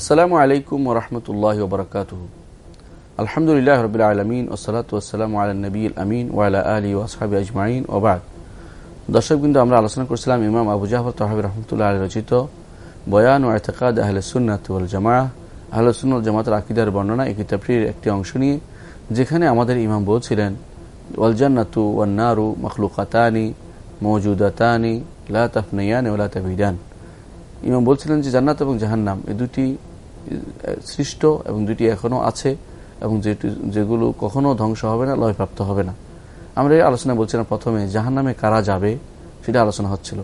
আসসালামু আলাইকুম ওরহমতুল্লাহ ওবরকাত আলহামদুলিল্লাহ রবিল আলমিন ওসলাত ওসালাম আল নবী আমিন ওয়ালা আলী ওয়াসাবি আজমাইন ওবাদ দর্শক বিন্দু, আমরা আলোচনা করছিলাম ইমাম আবু জাফর তহাবি রহমতুল্লাহ আলী রচিত বয়ান ও এতকাদ আহলে সুন্নাত ওয়াল জামা আহলে সুন্নত জামাতের আকিদার বর্ণনা এই কিতাবটির একটি অংশ নিয়ে, যেখানে আমাদের ইমাম বলছিলেন, ওয়াল জান্নাতু ওয়ান্নারু মখলুকাতানি মৌজুদাতানি লা তাফনাইয়ান ওলা তাবিদান। ইমাম বলছিলেন যে জান্নাত এবং জাহান্নাম এই দুটি সৃষ্ট এবং দুটি এখনও আছে এবং যেটি যেগুলো কখনো ধ্বংস হবে না, লয়প্রাপ্ত হবে না। আমরা এই আলোচনা বলছিলাম প্রথমে, জাহান্নামে কারা যাবে? সেটা আলোচনা হচ্ছিল।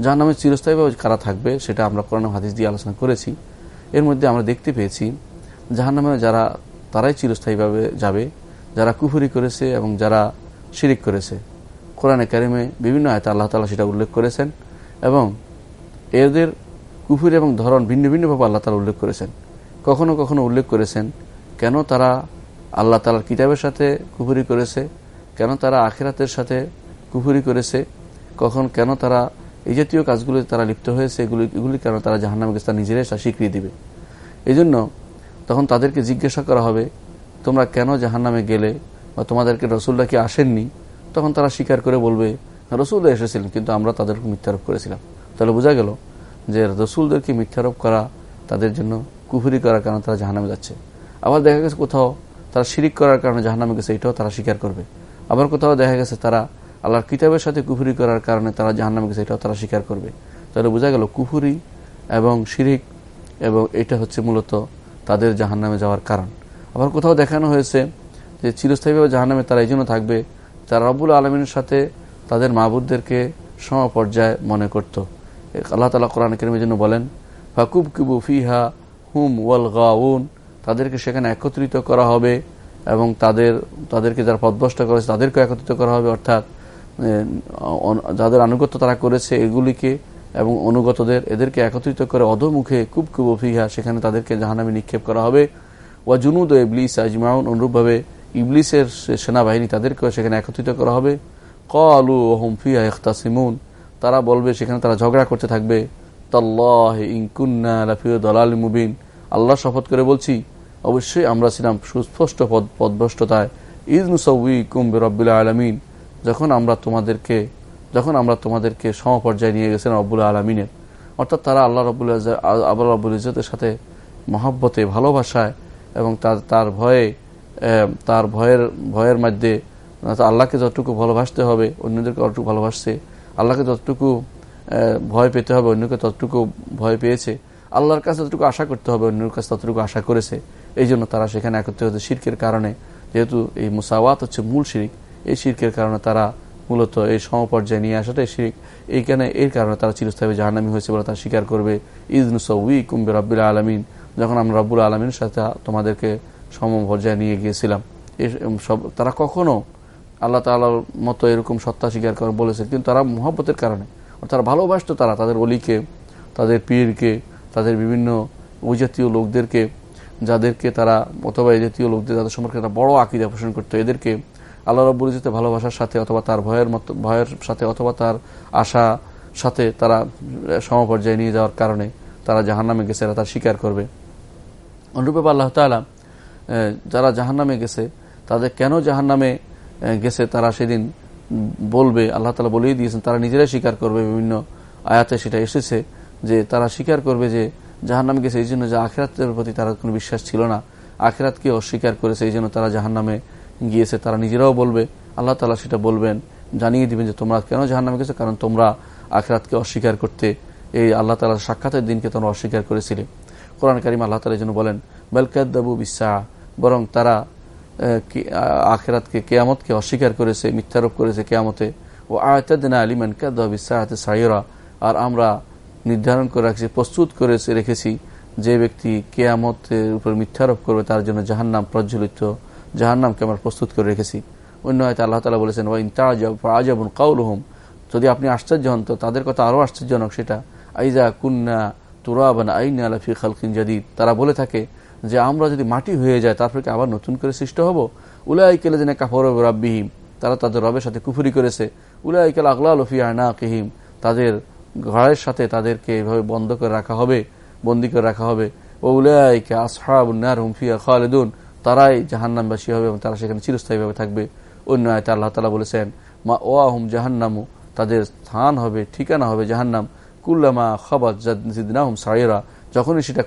জাহান্নামে চিরস্থায়ীভাবে কারা থাকবে? সেটা আমরা কোরআন হাদিস দিয়ে আলোচনা করেছি। এর মধ্যে আমরা দেখতে পেয়েছি, জাহান্নামে যারা তারাই চিরস্থায়ীভাবে যাবে। যারা কুফুরি করেছে এবং যারা শিরিক করেছে। কোরআনে কারিমে বিভিন্ন আয়তা আল্লাহ তালা সেটা উল্লেখ করেছেন এবং এদের কুফুর এবং ধরন ভিন্ন ভিন্নভাবে আল্লাহ তালা উল্লেখ করেছেন। কখনো কখনো উল্লেখ করেছেন, কেন তারা আল্লাহ তালার কিতাবের সাথে কুফুরি করেছে? কেন তারা আখেরাতের সাথে কুফুরি করেছে? কখন কেন তারা এই জাতীয় কাজগুলো তারা লিপ্ত হয়েছে, এগুলি এগুলি কেন তারা জাহান্নামকে তারা নিজেরাই স্বীকৃতি দিবে? এই জন্য তখন তাদেরকে জিজ্ঞাসা করা হবে, তোমরা কেন জাহান্নামে গেলে বা তোমাদেরকে রসুল্লাহ কি আসেননি? তখন তারা স্বীকার করে বলবে রসুল্লাহ এসেছিলেন, কিন্তু আমরা তাদেরকে মিথ্যারোপ করেছিলাম। তাহলে বোঝা গেল যে রসুলদেরকে মিথ্যারোপ করা, তাদের জন্য কুফুরি করার কারণে তারা জাহান্নামে যাচ্ছে। আবার দেখা গেছে কোথাও তারা শিরিক করার কারণে জাহান্নামে গেছে, এটাও তারা স্বীকার করবে। আবার কোথাও দেখা গেছে তারা আল্লাহর কিতাবের সাথে কুফুরি করার কারণে তারা জাহান্নামে গেছে, এটাও তারা স্বীকার করবে। তাহলে বোঝা গেল কুফুরি এবং শিরিক এবং এটা হচ্ছে মূলত তাদের জাহান্নামে যাওয়ার কারণ। আবার কোথাও দেখানো হয়েছে যে চিরস্থায়ীভাবে জাহান্নামে তারা এই জন্য থাকবে, তারা রব্বুল আলমিনের সাথে তাদের মাহবুদদেরকে সমপর্যায় মনে করত। আল্লাহ তালা কোরআন কেরমের জন্য বলেন ফাকুব কিবু ফিহা হুম ওয়াল গাউন তাদেরকে সেখানে একত্রিত করা হবে এবং তাদের, তাদেরকে যারা পদভষ্ট করেছে তাদেরকে একত্রিত করা হবে, অর্থাৎ যাদের আনুগত্য তারা করেছে এগুলিকে এবং অনুগতদের এদেরকে একত্রিত করে অধমুখে কুব কুব ফিহা, সেখানে তাদেরকে জাহানামে নিক্ষেপ করা হবে। ওয়া জুনুদ ও ইবলিস আজমাউন, অনুরূপভাবে ইবলিসের সেনাবাহিনী তাদেরকেও সেখানে একত্রিত করা হবে। ক আলু ওহম ফিহা ইখতাসিমুন তারা বলবে, সেখানে তারা ঝগড়া করতে থাকবে। ইনকুন্না দলাল মুবিন। আল্লাহ শপথ করে বলছি, অবশ্যই আমরা ছিলাম সুস্পষ্ট পদ, পদভ্রষ্টতায়। ইদ নুসউই কুম্বে রব্বুল্লাহ আলমিন। যখন আমরা তোমাদেরকে, যখন আমরা তোমাদেরকে সমপর্যায়ে নিয়ে গেছিলাম রব্বুল্লাহ আলমিনের। অর্থাৎ তারা আল্লাহ রব্বুল আল্লাহ রব্বুল ইজতের সাথে মহব্বতে, ভালোবাসায় এবং তার তার ভয়ে তার ভয়ের ভয়ের মধ্যে আল্লাহকে যতটুকু ভালোবাসতে হবে, অন্যদেরকে অতটুকু ভালোবাসছে। আল্লাহকে যতটুকু ভয় পেতে হবে, অন্যকে ততটুকু ভয় পেয়েছে, আল্লাহর কাছে যতটুকু আশা করতে হবে, অন্যের কাছে ততটুকু আশা করেছে, এই জন্য তারা সেখানে একত্রিত হয়েছে শির্কের কারণে। যেহেতু এই মুসাওয়াত হচ্ছে মূল শিরিক, এই শির্কের কারণে তারা মূলত এই সমপর্যায়ে নিয়ে আসাটাই শিরিক। এইখানে এর কারণে তারা চিরস্থায়ী জাহানামি হয়েছে বলে তারা স্বীকার করবে। ইজনুসউই কুম্বে রব্বুল আলমিন, যখন আমরা রব্বুল আলমিনের সাথে তোমাদেরকে সমপর্যায়ে নিয়ে গিয়েছিলাম এই সব, তারা কখনো আল্লাহ তালার মতো এরকম সত্তা স্বীকার করে বলেছে কিন্তু তারা মহব্বতের কারণে তারা ভালোবাসত তারা, তাদের অলিকে, তাদের পীরকে, তাদের বিভিন্ন ওই জাতীয় লোকদেরকে, যাদেরকে তারা, অথবা এই জাতীয় লোকদের, তাদের সম্পর্কে একটা বড় আকিদা পোষণ করতো। এদেরকে আল্লাহ রব্বুল ইজতে ভালোবাসার সাথে অথবা তার ভয়ের মতো, ভয়ের সাথে অথবা তার আশা সাথে তারা সমপর্যায়ে নিয়ে যাওয়ার কারণে তারা জাহান্নামে গেছে, এরা তার স্বীকার করবে। অনুরূপে আল্লাহ তালা যারা জাহান্নামে গেছে, তাদের কেন জাহান্নামে গেছে, তারা সেদিন বলবে, আল্লাহ তালা বলেই দিয়েছেন, তারা নিজেরাই স্বীকার করবে, বিভিন্ন আয়াতে সেটা এসেছে যে তারা স্বীকার করবে যে জাহান্নামে গেছে, এই জন্য যে আখেরাতের প্রতি তারা কোনো বিশ্বাস ছিল না। আখেরাতকে অস্বীকার করেছে, এই জন্য তারা জাহান্নামে গিয়েছে, তারা নিজেরাও বলবে, আল্লাহ তালা সেটা বলবেন, জানিয়ে দিবেন যে তোমরা কেন জাহান্নামে গেছো? কারণ তোমরা আখেরাতকে অস্বীকার করতে, এই আল্লাহ তালার সাক্ষাতের দিনকে তোমরা অস্বীকার করেছিলে। কোরআন করিম আল্লাহ তালা জন্য বলেন বেলকাদ্দাবু বিসা বরং তারা আখেরাতকে কেয়ামতকে অস্বীকার করেছে, মিথ্যারোপ করেছে কেয়ামতে। ও আয়তাদিনা আলিমান কাদ্দা বিসাহাতে সাইরা আর আমরা নির্ধারণ করে রাখছি, প্রস্তুত করে রেখেছি যে ব্যক্তি কেয়ামতের উপর মিথ্যারোপ করবে, তার জন্য জাহান্নাম প্রজ্বলিত, জাহান্নামকে আমরা প্রস্তুত করে রেখেছি। অন্য হয়তো আল্লাহ তালা বলেছেন ওয়াইন আজাবুন কাউল হোম যদি আপনি আশ্চর্য হন তো তাদের কথা আরও আশ্চর্যজনক সেটা আইজা কুন্না তুরাবান আইন আলাফি খালকিন জাদিদ। তারা বলে থাকে যে আমরা যদি মাটি হয়ে যায়, তারপরে কি আবার নতুন করে সৃষ্ট হব? উলাই কেলে যেন কাফর রাব্বিহিম তারা তাদের রবের সাথে কুফুরি করেছে। উলাই কেল আগলা লফিয়া না কেহিম তাদের ঘরের সাথে তাদেরকে এভাবে বন্ধ করে রাখা হবে, বন্দি করে রাখা হবে। ও উলাইকা আসহাবুন্নার হুমফিয়া খালেদুন, তারাই জাহান্নামবাসী হবে এবং তারা সেখানে চিরস্থায়ীভাবে থাকবে। অন্য আয়তে আল্লাহ তালা বলেছেন, মা ওয়াহুম জাহান্নামু, তাদের স্থান হবে, ঠিকানা হবে জাহান্নাম। কুল্লামা খাবাত জিদিনাহুম সাইরা, যখনই সেটা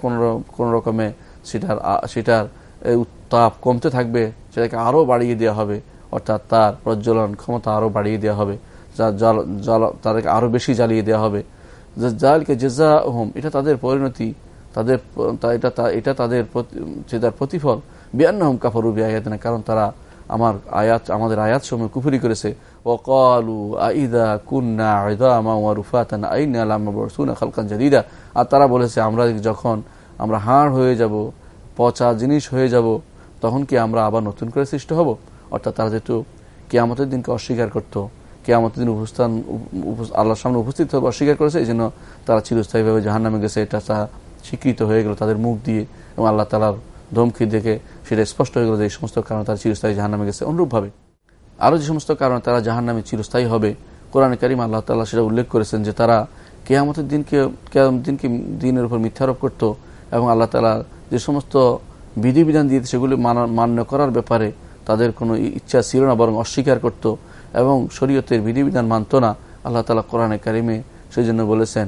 কোন রকমে সেটার সেটার উত্তাপ কমতে থাকবে, সেটাকে আরও বাড়িয়ে দেওয়া হবে, অর্থাৎ তার প্রজ্বলন ক্ষমতা আরও বাড়িয়ে দেওয়া হবে, যা জল জল, তাদেরকে আরও বেশি জ্বালিয়ে দেওয়া হবে। জালকে জেজা হোম এটা তাদের পরিণতি, তাদের এটা এটা তাদের তার প্রতিফল। বিয়ান্ন হোম কাফরু বিআয়াতনা, কারণ তারা আমার আয়াত, আমাদের আয়াত সময় কুফুরি করেছে। ওকালু আইদা কুন্না আইদামা ওয়া রুফাতান, আইনা আর তারা বলেছে, আমরা যখন আমরা হাড় হয়ে যাব, পচা জিনিস হয়ে যাব, তখন কি আমরা আবার নতুন করে সৃষ্ট হব? অর্থাৎ তারা যেহেতু কেয়ামতের দিনকে অস্বীকার করত, কেয়ামতের দিন উপস্থান আল্লাহর সামনে উপস্থিত হবে অস্বীকার করেছে, এই জন্য তারা চিরস্থায়ীভাবে জাহান নামে গেছে। এটা তা স্বীকৃত হয়ে গেল তাদের মুখ দিয়ে এবং আল্লাহ তালার ধমকি দেখে সেটা স্পষ্ট হয়ে গেল যে এই সমস্ত কারণে তারা চিরস্থায়ী জাহান নামে গেছে। অনুরূপভাবে আরও যে সমস্ত কারণে তারা জাহান নামে চিরস্থায়ী হবে, কোরআন করিম আল্লাহ তাল্লাহ সেটা উল্লেখ করেছেন যে তারা কেয়ামতের দিনকে দিনকে দিনের উপর মিথ্যারোপ করত এবং আল্লাহ তালা যে সমস্ত বিধিবিধান দিয়ে সেগুলি মান্য করার ব্যাপারে তাদের কোনো ইচ্ছা ছিল না, বরং অস্বীকার করত এবং শরীয়তের বিধিবিধান মানত না। আল্লাহ তালা কোরআনে কারিমে সেই জন্য বলেছেন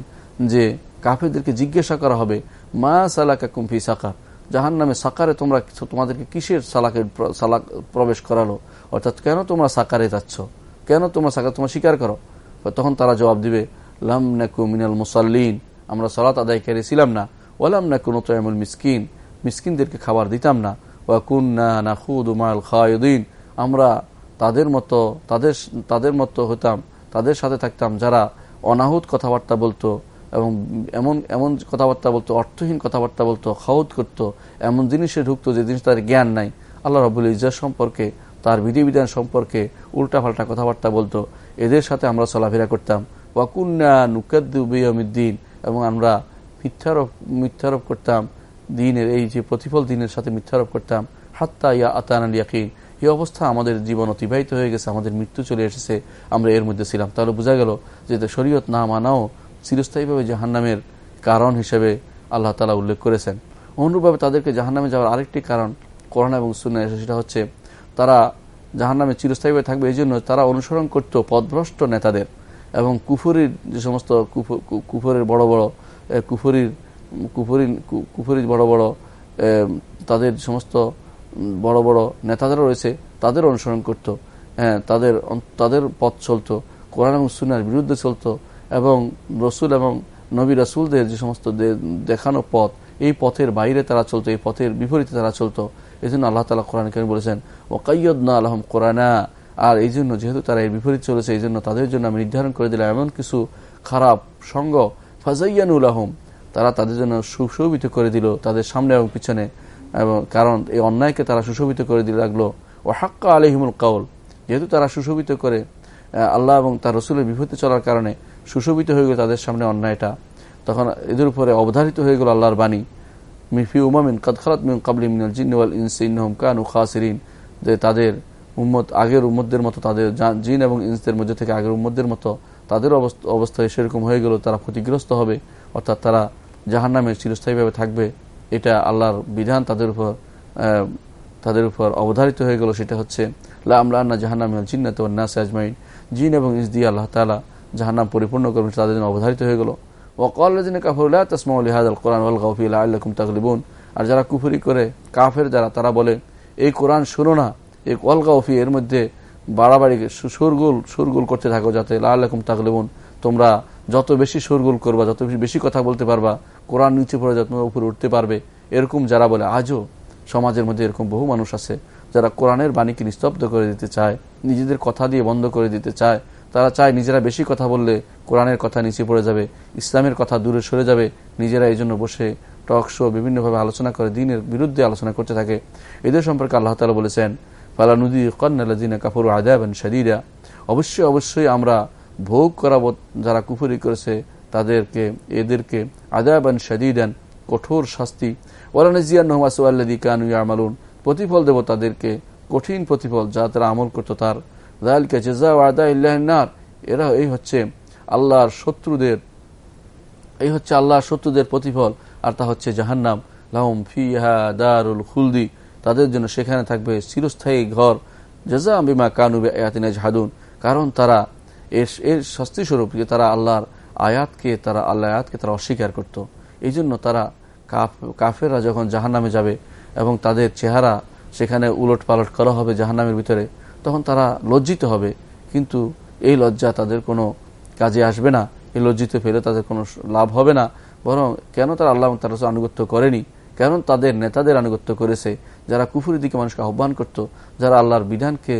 যে, কাফেরদেরকে জিজ্ঞাসা করা হবে, মা সালাকা কুম্ফি সাকার? জাহান নামে সাকারে তোমরা তোমাদেরকে কিসের সালাকে সালাক প্রবেশ করালো? অর্থাৎ কেন তোমরা সাকারে যাচ্ছ? কেন তোমরা সাকার তোমরা স্বীকার করো? তখন তারা জবাব দিবে, লাম নাকু মিনাল মুসাল্লিন। আমরা সলাত আদায়কারী ছিলাম না। ওলাম নাকু নতমুল মিসকিন। মিসকিনদেরকে খাবার দিতাম না। ওয়াকুন্না নাখুদ উমাল খায়ুদ্দিন আমরা তাদের মতো, তাদের তাদের মতো হতাম, তাদের সাথে থাকতাম যারা অনাহুত কথাবার্তা বলতো এবং এমন এমন কথাবার্তা বলতো, অর্থহীন কথাবার্তা বলতো খাউদ করতো, এমন জিনিসে ঢুকতো যে জিনিস তার জ্ঞান নাই। আল্লাহ রবুল ইজার সম্পর্কে, তার বিধিবিধান সম্পর্কে উল্টাপাল্টা কথাবার্তা বলতো। এদের সাথে আমরা চলাফেরা করতাম। ওয়াকুন্না নুকাদ্দিন এবং আমরা মিথ্যারোপ মিথ্যারোপ করতাম, দিনের এই যে প্রতিফল দিনের সাথে মিথ্যারোপ করতাম, হাত্তা ইয়া আতান আল ইয়াকিন। এই অবস্থা আমাদের জীবন অতিবাহিত হয়ে গেছে, আমাদের মৃত্যু চলে এসেছে, আমরা এর মধ্যে ছিলাম। তাহলে বোঝা গেল যে শরীয়ত না মানাও চিরস্থায়ীভাবে জাহান্নামের কারণ হিসেবে আল্লাহ তালা উল্লেখ করেছেন। অনুরূপভাবে তাদেরকে জাহান্নামে যাওয়ার আরেকটি কারণ করোনা এবং সুন্না এসে সেটা হচ্ছে তারা জাহান্নামে চিরস্থায়ীভাবে থাকবে, এই জন্য তারা অনুসরণ করত পদভ্রষ্ট নেতাদের এবং কুফুরির যে সমস্ত কুফুরের বড় বড় কুফুরির কুফুরি কুফুরির বড় বড় তাদের সমস্ত বড় বড় নেতাদেরও রয়েছে, তাদের অনুসরণ করত। হ্যাঁ তাদের তাদের পথ চলত, কোরআন এবং সুনার বিরুদ্ধে চলত এবং রসুল এবং নবী রাসুলদের যে সমস্ত দেখানো পথ, এই পথের বাইরে তারা চলতো, এই পথের বিপরীতে তারা চলতো। এই জন্য আল্লাহ তালা কোরআন কেন বলেছেন ও কাইয়দনা আলহম কোরআনা। আর এই জন্য যেহেতু তারা এর বিপরীত চলেছে, এই জন্য তাদের জন্য আমি নির্ধারণ করে দিলাম এমন কিছু খারাপ সঙ্গ ফাজাইয়ানুল আহম তারা তাদের জন্য সুশোভিত করে দিল তাদের সামনে এবং পিছনে। এবং কারণ এই অন্যায়কে তারা সুশোভিত করে দিতে লাগল। ও হাক্কা আলহিমুল কাউল, যেহেতু তারা সুশোভিত করে আল্লাহ এবং তার রসুলের বিভূতি চলার কারণে সুশোভিত হয়ে গেল তাদের সামনে অন্যায়টা। তখন এদের উপরে অবধারিত হয়ে গেল আল্লাহর বাণী। মিফি উমামিন কদখালাত মিন কাবলি মিনাল জিন্নওয়াল ইনসিনহম কানু খাসিরিন, যে তাদের উম্মত আগের উম্মতদের মতো তাদের জিন এবং ইনসদের মধ্যে থেকে আগের উম্মতদের মতো তাদের অবস্থায় সেরকম হয়ে গেল, তারা ক্ষতিগ্রস্ত হবে, অর্থাৎ তারা জাহান নামে চিরস্থায়ীভাবে থাকবে। এটা আল্লাহর বিধান, তাদের উপর তাদের উপর অবধারিত হয়ে গেল। সেটা হচ্ছে আমরা আন্না জাহান্নাম জিন্নাত নাস আজমাইন। জিন এবং ইস দিয়ে আল্লাহ তালা জাহান্নাম পরিপূর্ণ করবেন তাদের জন্য অবধারিত হয়ে গেল। ওকল্লাদিন কাফরুল্লাহ তসমাউল হাদ কোরআন আল গফিল আল্লাকুম তাকলিবুন আর যারা কুফুরি করে, কাফের যারা, তারা বলে, এই কোরআন শুনো না। এই কল গাউফি এর মধ্যে বাড়াবাড়ি সুরগুল সুরগুল করতে থাকো যাতে আল্লাকুম তাকলিবুন তোমরা যত বেশি সুরগুল করবা, যত বেশি কথা বলতে পারবা, কোরআন নিচে পড়ে যত উপরে উঠতে পারবে। এরকম যারা বলে, আজও সমাজের মধ্যে এরকম বহু মানুষ আছে, যারা কোরআনের বাণীকে নিস্তব্ধ করে দিতে চায়, নিজেদের কথা দিয়ে বন্ধ করে দিতে চায়, তারা চায় নিজেরা বেশি কথা বললে কোরআনের কথা নিচে পড়ে যাবে, ইসলামের কথা দূরে সরে যাবে, নিজেরা এই জন্য বসে টক শো বিভিন্নভাবে আলোচনা করে, দিনের বিরুদ্ধে আলোচনা করতে থাকে। এদের সম্পর্কে আল্লাহ তালা বলেছেন ফালানুদ্দি কন্নাল্লাদিনা কাপুর আদায়াবেন শাদিরা অবশ্যই অবশ্যই আমরা ভোগ করাব যারা কুফুরি করেছে, তাদেরকে, এদেরকে আদায়াবান শাদিদান কঠোর শাস্তি। ওয়ালানজিয়ান নহমাসুল্লাদি কানু আমালুন প্রতিফল দেব তাদেরকে, কঠিন প্রতিফল যা তারা আমল করতো তার। এরা এই হচ্ছে আল্লাহর শত্রুদের, এই হচ্ছে আল্লাহর শত্রুদের প্রতিফল, আর তা হচ্ছে জাহান্নাম। লাহম ফিহা দারুল খুলদি। তাদের জন্য সেখানে থাকবে চিরস্থায়ী ঘর। জাজা বিমা কানুবে আয়াতিনা জাহাদুন কারণ তারা এর এর শাস্তিস্বরূপ যে তারা আল্লাহর আয়াতকে, তারা আল্লাহ আয়াতকে তারা অস্বীকার করত। এই জন্য তারা কাফ, কাফেররা যখন জাহান নামে যাবে এবং তাদের চেহারা সেখানে উলট পালট করা হবে জাহান্নামের ভিতরে, তখন তারা লজ্জিত হবে। কিন্তু এই লজ্জা তাদের কোনো কাজে আসবে না। এই লজ্জিত ফেলে তাদের কোনো লাভ হবে না। বরং কেন তারা আল্লাহ তারা আনুগত্য করেনি? কেন তাদের নেতাদের আনুগত্য করেছে? যারা কুফুরের দিকে মানুষকে আহ্বান করত, যারা আল্লাহর বিধানকে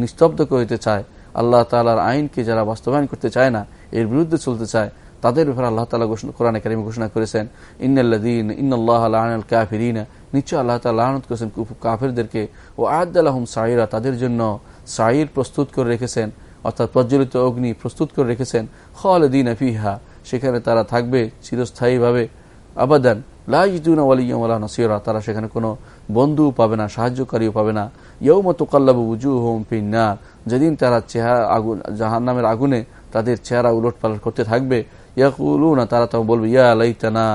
নিস্তব্ধ করতে চায়, আল্লাহ তালার আইনকে যারা বাস্তবায়ন করতে চায় না, এর বিরুদ্ধে চলতে চায়, তাদের ব্যাপারে আল্লাহ তালা ঘোষণা কোরআন একাডেমি ঘোষণা করেছেন ইন্নাল্লাদিন ইন্নআল্লাহ আল কাফিরিন। নিশ্চয় আল্লাহ তালা আহনত করেছেন কাফিরদেরকে। ও আয়াদ্দালাহম সাইরা তাদের জন্য সাইর প্রস্তুত করে রেখেছেন, অর্থাৎ প্রজ্বলিত অগ্নি প্রস্তুত করে রেখেছেন, খালিদিন আফিহা সেখানে তারা থাকবে চিরস্থায়ীভাবে, আবাদান। লাইজুনা ওয়ালিয়া নসিরা, তারা সেখানে কোনো বন্ধু পাবে না, সাহায্যকারীও পাবে না। ইয়ৌমত কাল্লাবু উজু হোম পিন্নার যেদিন তারা চেহারা আগুন জাহান নামের আগুনে তাদের চেহারা উলট পালট করতে থাকবে ইয়াকুলু না তারা তখন বলবে, ইয়া লাইতানা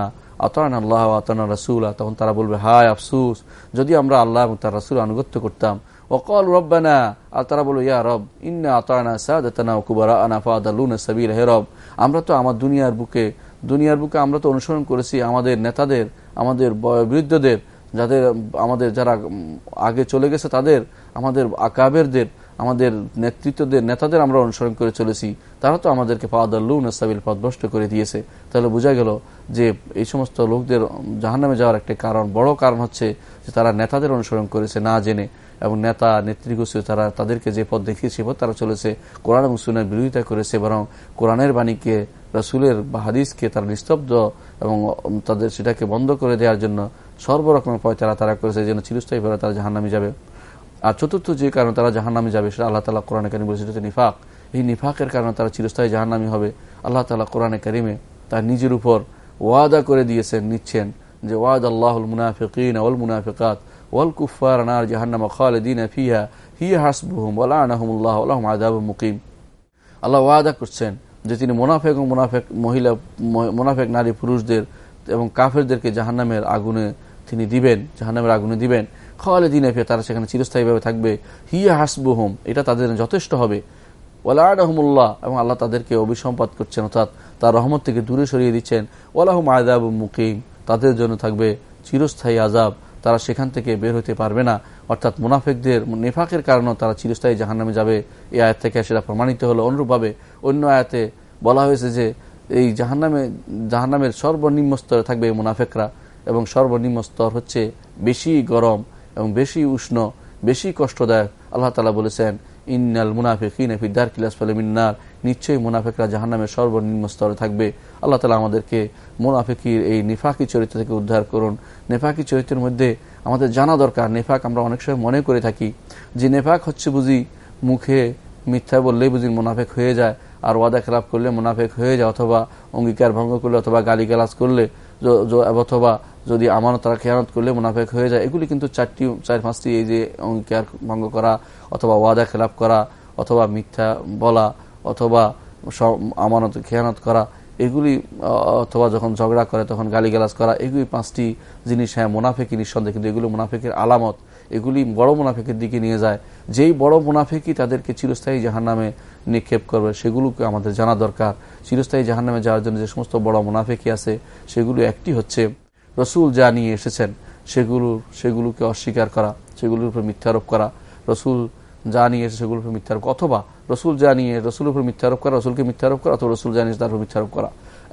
আতান আল্লাহ আতানা রাসুলা। তখন তারা বলবে, হায় আফসুস, যদি আমরা আল্লাহ এবং তার রাসুল আনুগত্য করতাম। ওকল রব্বানা, আর তারা বলব ইয়া রব, ইন্না আতানা সাদাতানা কুবারা আনা ফাদালুনা সাবিল, হে রব, আমরা তো আমার দুনিয়ার বুকে দুনিয়ার বুকে আমরা তো অনুসরণ করেছি আমাদের নেতাদের, আমাদের বৃদ্ধদের যাদের, আমাদের যারা আগে চলে গেছে তাদের, আমাদের আকাবেরদের, আমাদের নেতৃত্বদের, নেতাদের আমরা অনুসরণ করে চলেছি। তারা তো আমাদেরকে পাওয়াদাল্লু নাসাবিল পথভ্রষ্ট করে দিয়েছে। তাহলে বোঝা গেল যে এই সমস্ত লোকদের জাহান্নামে যাওয়ার একটা কারণ, বড় কারণ হচ্ছে যে তারা নেতাদের অনুসরণ করেছে না জেনে। এবং নেতা নেতৃগোষ্ঠী তারা তাদেরকে যে পথ দেখিয়েছে পথ তারা চলেছে। কোরআন এবং সুনের বিরোধিতা করেছে বরং কোরআনের বাণীকে, রসুলের বা হাদিসকে তারা নিস্তব্ধ এবং তাদের সেটাকে বন্ধ করে দেওয়ার জন্য সর্বরকমের পয় তারা তারা করেছে। যেন চিরস্থায়ীভাবে তারা জাহান্নামে যাবে। আর চতুর্থ যে কারণে তারা জাহান্নামে যাবে, সেটা আল্লাহ তালা কোরআন কারিম বলেছে, সেটা নিফাক। এই নিফাকের কারণে তারা চিরস্থায়ী জাহান্নামি হবে। আল্লাহ তালা কোরআনে কারিমে তার নিজের উপর ওয়াদা করে দিয়েছেন, নিচ্ছেন যে ওয়াদ আল্লাহুল মুনাফিকিন ওয়াল মুনাফিকাত। ওয়াল কুফার নার জাহান্নামা খালিদিন ফিহা হি হাসবুহুম ওয়ালা আনাহুমুল্লাহ আল্লাহুম আযাবুম মুকিম। আল্লাহ ওয়াদা করছেন যে তিনি মোনাফেক এবং মোনাফেক মহিলা, মোনাফেক নারী পুরুষদের এবং কাফেরদেরকে জাহান্নামের আগুনে তিনি দিবেন, জাহান্নামের আগুনে দিবেন। খালেদিন এফিয়া তারা সেখানে চিরস্থায়ীভাবে থাকবে। হিয়া হাসবুহম, এটা তাদের যথেষ্ট হবে। ওয়ালা রহমুল্লাহ এবং আল্লাহ তাদেরকে অভিসম্পাদ করছেন, অর্থাৎ তার রহমত থেকে দূরে সরিয়ে দিচ্ছেন। ওলাহম আজাব মুকিম, তাদের জন্য থাকবে চিরস্থায়ী আজাব তারা সেখান থেকে বের হতে পারবে না। অর্থাৎ মুনাফেকদের, নেফাকের কারণেও তারা চিরস্থায়ী জাহান্নামে যাবে। এই আয়াত থেকে সেটা প্রমাণিত হলো। অনুরূপভাবে অন্য আয়াতে বলা হয়েছে যে, এই জাহান্নামে, জাহান্নামের সর্বনিম্ন স্তরে থাকবে এই মুনাফেকরা এবং সর্বনিম্ন স্তর হচ্ছে বেশি গরম এবং বেশি উষ্ণ, বেশি কষ্টদায়ক। আল্লাহ তালা বলেছেন ইন্নাল মুনাফিকিন ফিদ্দার কিলাস মিন্নার নিশ্চয়ই মুনাফিকরা জাহান্নামের সর্বনিম্ন স্তরে থাকবে। আল্লাহ তালা আমাদেরকে মুনাফিকির এই নিফাকি চরিত্র থেকে উদ্ধার করুন। নেফাকি চরিত্রের মধ্যে আমাদের জানা দরকার, নেফাক আমরা অনেক সময় মনে করে থাকি যে নেফাক হচ্ছে বুঝি মুখে মিথ্যা বললেই বুঝি মুনাফেক হয়ে যায়, আর ওয়াদা খেলাপ করলে মুনাফেক হয়ে যায়, অথবা অঙ্গীকার ভঙ্গ করলে অথবা গালি গালাজ করলে অথবা যদি আমানত তারা খেয়ানত করলে মুনাফেক হয়ে যায়, এগুলি কিন্তু চারটি, চার পাঁচটি এই যে অঙ্গীকার ভঙ্গ করা, অথবা ওয়াদা খেলাপ করা, অথবা মিথ্যা বলা, অথবা আমানত খেয়ানত করা, এগুলি অথবা যখন ঝগড়া করে তখন গালিগালাজ করা, এগুলি পাঁচটি জিনিস হ্যাঁ মুনাফেকি নিঃসন্দেহ, কিন্তু এগুলো মুনাফেকের আলামত। এগুলি বড় মুনাফেকের দিকে নিয়ে যায়। যেই বড় মুনাফেকি তাদেরকে চিরস্থায়ী জাহান নামে নিক্ষেপ করবে, সেগুলোকে আমাদের জানা দরকার। চিরস্থায়ী জাহান নামে যাওয়ার জন্য যে সমস্ত বড় মুনাফেকি আছে, সেগুলো একটি হচ্ছে রসুল যা নিয়ে এসেছেন, সেগুলো, সেগুলোকে অস্বীকার করা, সেগুলোর উপর মিথ্যারোপ করা। রসুল যা নিয়ে এসে সেগুলোর উপর মিথ্যারোপ, অথবা রসুল যা নিয়ে, রসুলের উপর মিথ্যারোপ করা, রসুলকে মিথ্যারোপ করা, অথবা রসুল যা নিয়ে তার উপর মিথ্যারোপ করা।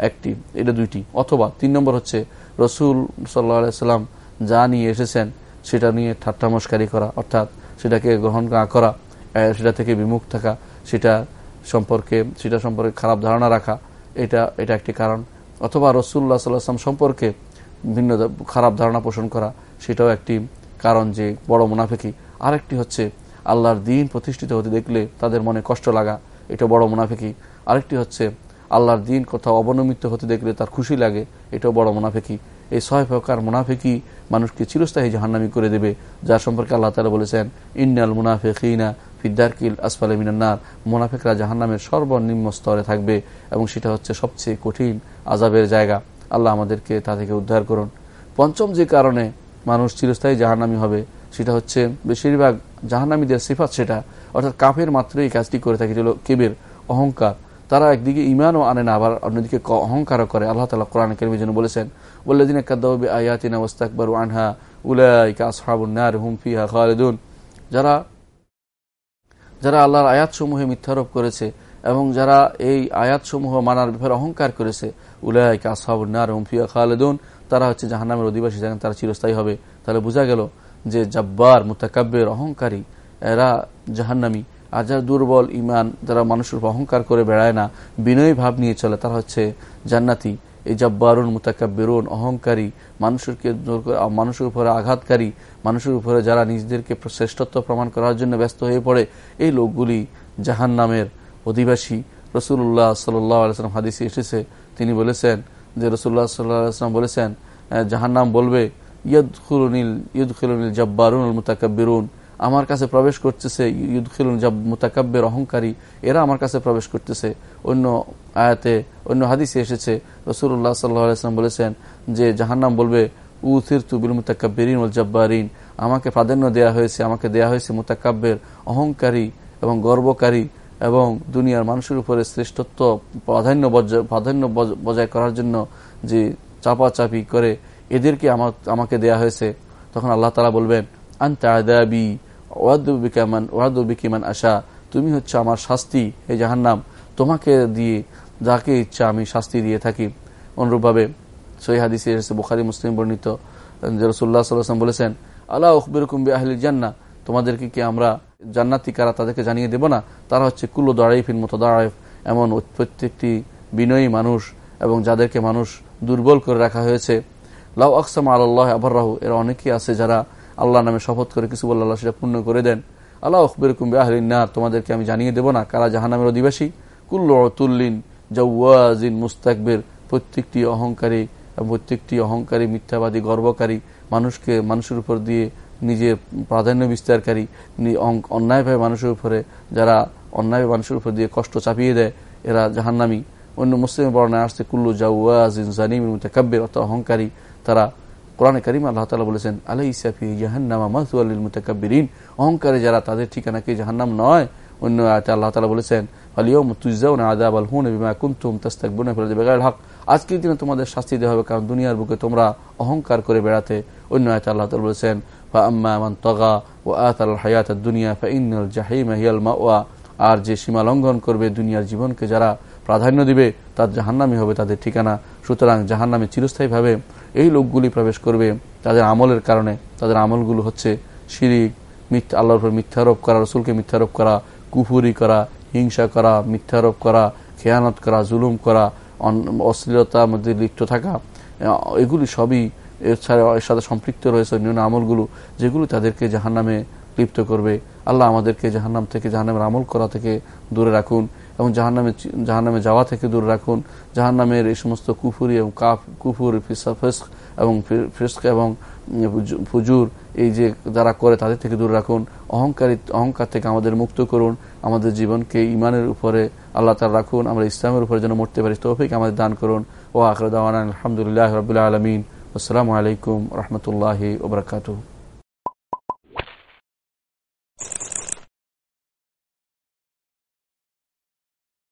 একটি, এটা দুইটি। অথবা তিন নম্বর হচ্ছে রসুল সাল্লাহ সাল্লাম যা নিয়ে এসেছেন সেটা নিয়ে ঠাট্টামস্কারি করা, অর্থাৎ সেটাকে গ্রহণ না করা সেটা থেকে বিমুখ থাকা, সেটা সম্পর্কে সেটা সম্পর্কে খারাপ ধারণা রাখা, এটা এটা একটি কারণ। অথবা রসুল্লাহ সাল্লাহাম সম্পর্কে ভিন্ন খারাপ ধারণা পোষণ করা, সেটাও একটি কারণ যে বড় মুনাফেকি আরেকটি হচ্ছে, আল্লাহর দিন প্রতিষ্ঠিত হতে দেখলে তাদের মনে কষ্ট লাগা, এটা বড় মুনাফেকি আরেকটি হচ্ছে, আল্লাহর দিন কোথাও অবনমিত হতে দেখলে তার খুশি লাগে, এটাও বড় মুনাফেকি এই ছয় প্রকার মুনাফেকি মানুষকে চিরস্থায়ী জাহান্নামি করে দেবে, যার সম্পর্কে আল্লাহ তালা বলেছেন, ইন্নাল মুনাফেকিনা ফিদ্দারকিল আসফালে মিনান্নার মুনাফেকরা জাহান্নামের সর্বনিম্ন স্তরে থাকবে এবং সেটা হচ্ছে সবচেয়ে কঠিন আজাবের জায়গা। আল্লাহ আমাদেরকে তা থেকে উদ্ধার করুন। পঞ্চম যে কারণে মানুষ চিরস্থায়ী জাহান্নামি হবে, সেটা হচ্ছে বেশিরভাগ জাহান্নামীদের সিফাত সেটা। অর্থাৎ কাফের এই কাজটি করে থাকে, যেগুলো কেবের অহংকার। তারা একদিকে ইমানও আনে না, আবার অন্যদিকে অহংকারও করে। আল্লাহ তালা কোরআন কেরমের জন্য বলেছেন বল্লাদিন কাদ্দাবি আয়াতিনা ওস্তাকবর আনহা উলাইকা আসহাবুন্নার হুম ফিহা খালেদুন যারা যারা আল্লাহর আয়াতসমূহে মিথ্যারোপ করেছে এবং যারা এই আয়াতসমূহ মানার ব্যাপারে অহংকার করেছে, উলাইকা আসহাবুন্নার হুম ফিহা খালেদুন, তারা হচ্ছে জাহান্নামের অধিবাসী, যেখানে তারা চিরস্থায়ী হবে। তাহলে বোঝা গেল যে জব্বার মুতাকাব্যের অহংকারী, এরা জাহান্নামী। আর যারা দুর্বল ইমান যারা মানুষের অহংকার করে বেড়ায় না, বিনয়ী ভাব নিয়ে চলে, তারা হচ্ছে জান্নাতি। এই জব্বারুন, মুতাকাব্বিরুন, অহংকারী মানুষকে মানুষের উপরে আঘাতকারী, মানুষের উপরে যারা নিজেদেরকে শ্রেষ্ঠত্ব প্রমাণ করার জন্য ব্যস্ত হয়ে পড়ে, এই লোকগুলি জাহান নামের অধিবাসী রসুল্লাহ সাল্লাম হাদিসে এসেছে, তিনি বলেছেন যে রসুল্লাহ সাল্লাম বলেছেন জাহান্নাম বলবে ইয়দ খুলুনিল ইয়দ খুলুনিল জব্বারুন, মুতাকাব্বিরুন। আমার কাছে প্রবেশ করতেছে ইউদখিলুন জব মুতাকাব্যের অহংকারী, এরা আমার কাছে প্রবেশ করতেছে। অন্য আয়াতে, অন্য হাদিসে এসেছে রসুল্লাহ সাল্লাম বলেছেন যে জাহান্নাম বলবে উথির তুবিল মুতাকাব্বিরিন ওল জব্বারিন আমাকে প্রাধান্য দেয়া হয়েছে, আমাকে দেয়া হয়েছে মুতাকাব্যের অহংকারী এবং গর্বকারী এবং দুনিয়ার মানুষের উপরে শ্রেষ্ঠত্ব প্রাধান্য প্রাধান্য বজায় করার জন্য যে চাপাচাপি করে, এদেরকে আমাকে দেয়া হয়েছে। তখন আল্লাহ তালা বলবেন আন্তা আদাবি ওয়াদুবিকামান ওয়াদুবিকিমান আশা, তুমি হচ্ছে আমার শাস্তি এই জাহান্নাম। তোমাকে দিয়ে যাকে ইচ্ছা আমি শাস্তি দিয়ে থাকি। অনুরূপভাবে সই হাদিসে বুখারি, মুসলিম বর্ণিত রসুল্লাহ সাল্লাম বলেছেন আল্লাহ উকবির কুম্বি আহলি জান্না তোমাদেরকে কি আমরা জান্নাতি কারা তাদেরকে জানিয়ে দেব না? তারা হচ্ছে কুল্লো দাঁড়াইফিন মতো দাঁড়াইফ এমন প্রত্যেকটি বিনয়ী মানুষ এবং যাদেরকে মানুষ দুর্বল করে রাখা হয়েছে। লাউ আকসাম আল্লাহ আবার রাহু এরা অনেকেই আছে যারা আল্লাহ নামে শপথ করে কিছু বললে আল্লাহ সেটা পূর্ণ করে দেন। আল্লাহ অকবর কুম্বে আহলিন তোমাদেরকে আমি জানিয়ে দেব না। কারা জাহানামের অধিবাসী? কুল্লুল্লিন জাউজিন মুস্তাকবের, প্রত্যেকটি অহংকারী প্রত্যেকটি অহংকারী, মিথ্যাবাদী, গর্বকারী, মানুষকে, মানুষের উপর দিয়ে নিজের প্রাধান্য বিস্তারকারী অন্যায়ভাবে মানুষের উপরে, যারা অন্যায় মানুষের উপর দিয়ে কষ্ট চাপিয়ে দেয়, এরা জাহান্নামি। অন্য মুসলিম বর্ণায় আসছে, কুল্লু জাউজিন জানিম মুতাকাব্বের অর্থাৎ অহংকারী। তারা কোরআনে করিম আল্লাহ তালা বলেছেন আলহ ইসাফি জাহান্নামা মাহসু মুতাকাবিরিন অহংকারে যারা তাদের ঠিকানাকে জাহান্নাম নয়? অন্য আল্লাহ তালা বলেছেন আজকের দিনে তোমাদের শাস্তি দেওয়া হবে, কারণ দুনিয়ার বুকে তোমরা অহংকার করে বেড়াতে। অন্য আয়তে আল্লাহ বলেছেন তগা দুনিয়া ফা ইন্নল জাহিমা হিয়াল মা আর যে সীমা লঙ্ঘন করবে দুনিয়ার জীবনকে যারা প্রাধান্য দিবে, তার জাহান্নামি হবে তাদের ঠিকানা। সুতরাং জাহান্নামে চিরস্থায়ীভাবে এই লোকগুলি প্রবেশ করবে। তাদের আমলের কারণে তাদের আমলগুলো হচ্ছে শিরিক, মিথ্যা, আল্লাহর উপর মিথ্যারোপ করা, রসুলকে মিথ্যারোপ করা, কুফুরি করা, হিংসা করা, মিথ্যারোপ করা, খেয়ানত করা, জুলুম করা অশ্লীলতার মধ্যে লিপ্ত থাকা, এগুলি সবই এছাড়া এর সাথে সম্পৃক্ত রয়েছে অন্যান্য আমলগুলো, যেগুলো তাদেরকে জাহান্নামে লিপ্ত করবে। আল্লাহ আমাদেরকে জাহান্নাম থেকে, জাহান্নামের আমল করা থেকে দূরে রাখুন এবং জাহান্নামে জাহান্নামে যাওয়া থেকে দূরে রাখুন। জাহান্নামের এই সমস্ত কুফুরি এবং কাফ, কুফুর ফিস্ক এবং ফিস্ক এবং ফুজুর, এই যে যারা করে তাদের থেকে দূরে রাখুন। অহংকারী, অহংকার থেকে আমাদের মুক্ত করুন। আমাদের জীবনকে ইমানের উপরে আল্লাহ তার রাখুন। আমরা ইসলামের উপরে যেন মরতে পারি, তৌফিক আমাদের দান করুন। ও আখরদান আলহামদুলিল্লাহ রবিল্লা আলমিন। আসসালামু আলাইকুম রহমতুল্লাহ ওবরাকাতু